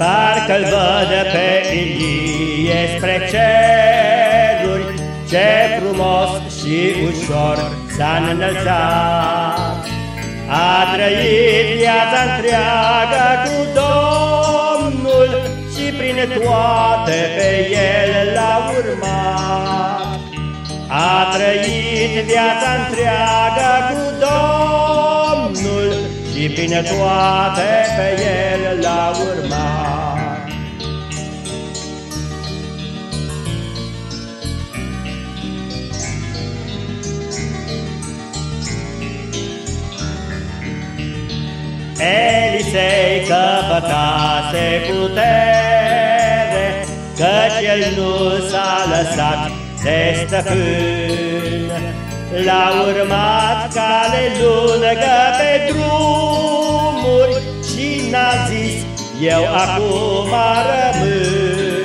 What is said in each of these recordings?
Parcă-l văd pe Ilie spre ceruri, Ce frumos și ușor s-a înălțat. A trăit viața întreagă cu Domnul Și prin toate pe El l-a urmat. A trăit viața întreagă cu Domnul Și prin toate pe El l-a urmat. Elisei căpătase putere, Căci el nu s-a lăsat de stăpân. L-a urmat cale lungă pe drumuri eu acum rămân.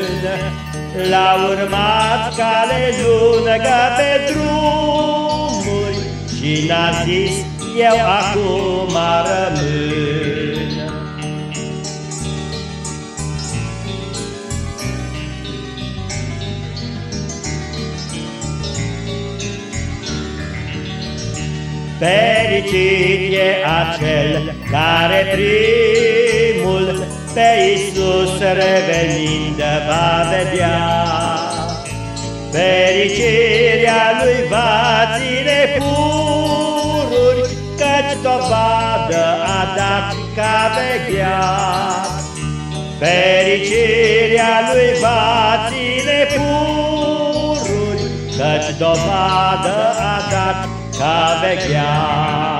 L-a urmat cale lungă pe drumuri Și n-a zis, eu acum rămân. Fericit e acel care primul pe Iisus revenind va vedea. Fericirea lui va ține pururi, Căci dovadă a dat ca vegheat. Fericirea lui va ține pururi, Căci dovadă a dat ca vegheat.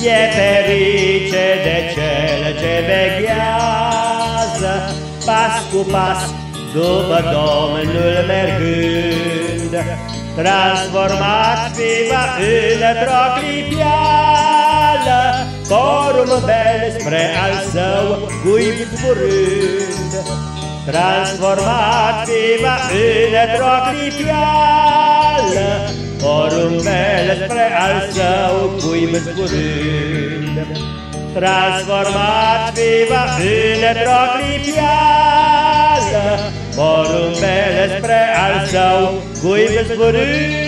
E ferice de cel ce veghează, Pas cu pas după Domnul mergând, Transformat fiva într-o clipială, Porumbel spre al său cuib zburând. Transformat fiva într-o clipială, Porumbel spre al său cuib zburând. Transformat fiva într-o clipială, Porumbel spre al său cuib zburând.